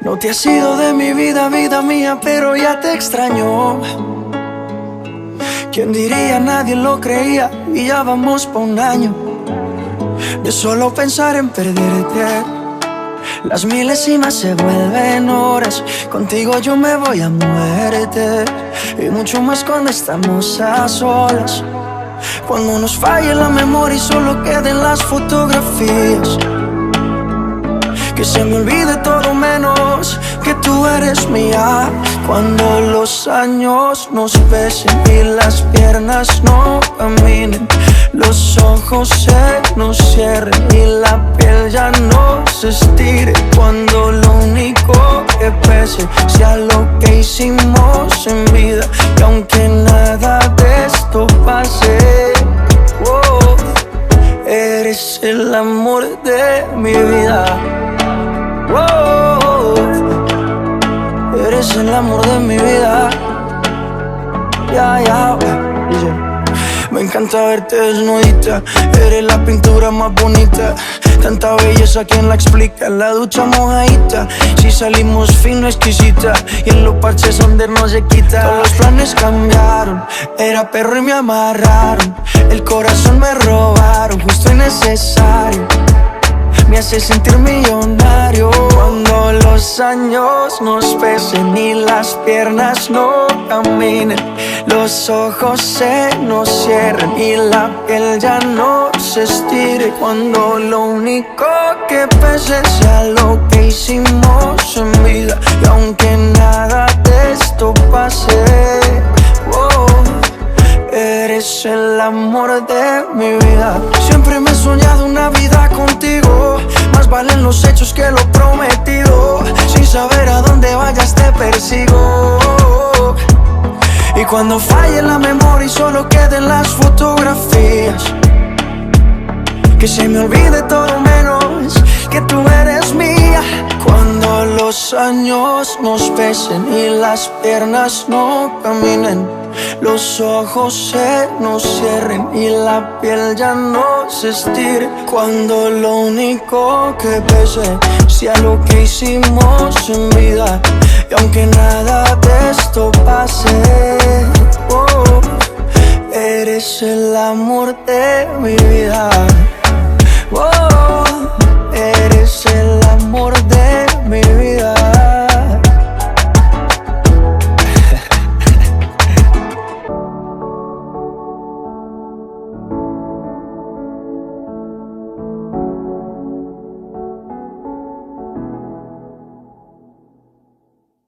No te has ido de mi vida, vida mía, pero ya te extraño. ¿Quién diría? Nadie lo creía y ya vamos por un año de solo pensar en perderte. Las milésimas se vuelven horas, contigo yo me voy a muerte y mucho más cuando estamos a solas. Cuando nos falle la memoria y solo queden las fotografías. Que se me olvide todo menos que tú eres mía. Cuando los años nos pesen y las piernas no caminen, los ojos se nos cierren y la piel ya no se estire. Cuando lo único que pese sea lo que hicimos en vida, y aunque nada de esto pase, eres el amor de mi vida. Eres el amor de mi vida. Ya, ya, Me encanta verte desnudita. Eres la pintura más bonita. Tanta belleza, ¿quién la explica? La ducha mojadita. Si salimos fino, exquisita. Y en los parches donde no se quita. Todos los planes cambiaron. Era perro y me amarraron. El corazón me robaron, justo y necesario me hace sentir millonario nos pesen y las piernas no caminen Los ojos se nos cierren y la piel ya no se estire. Cuando lo único que pese sea lo que hicimos en vida Y aunque nada de esto pase oh, Eres el amor de mi vida. Siempre me he soñado una vida contigo Más valen los hechos que lo prometido persigo. Y cuando falle la memoria y solo queden las fotografías Que se me olvide todo menos que tú eres mía. Cuando los años nos pesen y las piernas no caminen los ojos se nos cierren y la piel ya no se estire. Cuando lo único que pese sea lo que hicimos en vida Y aunque nada de esto pase oh, Eres el amor de mi vida oh,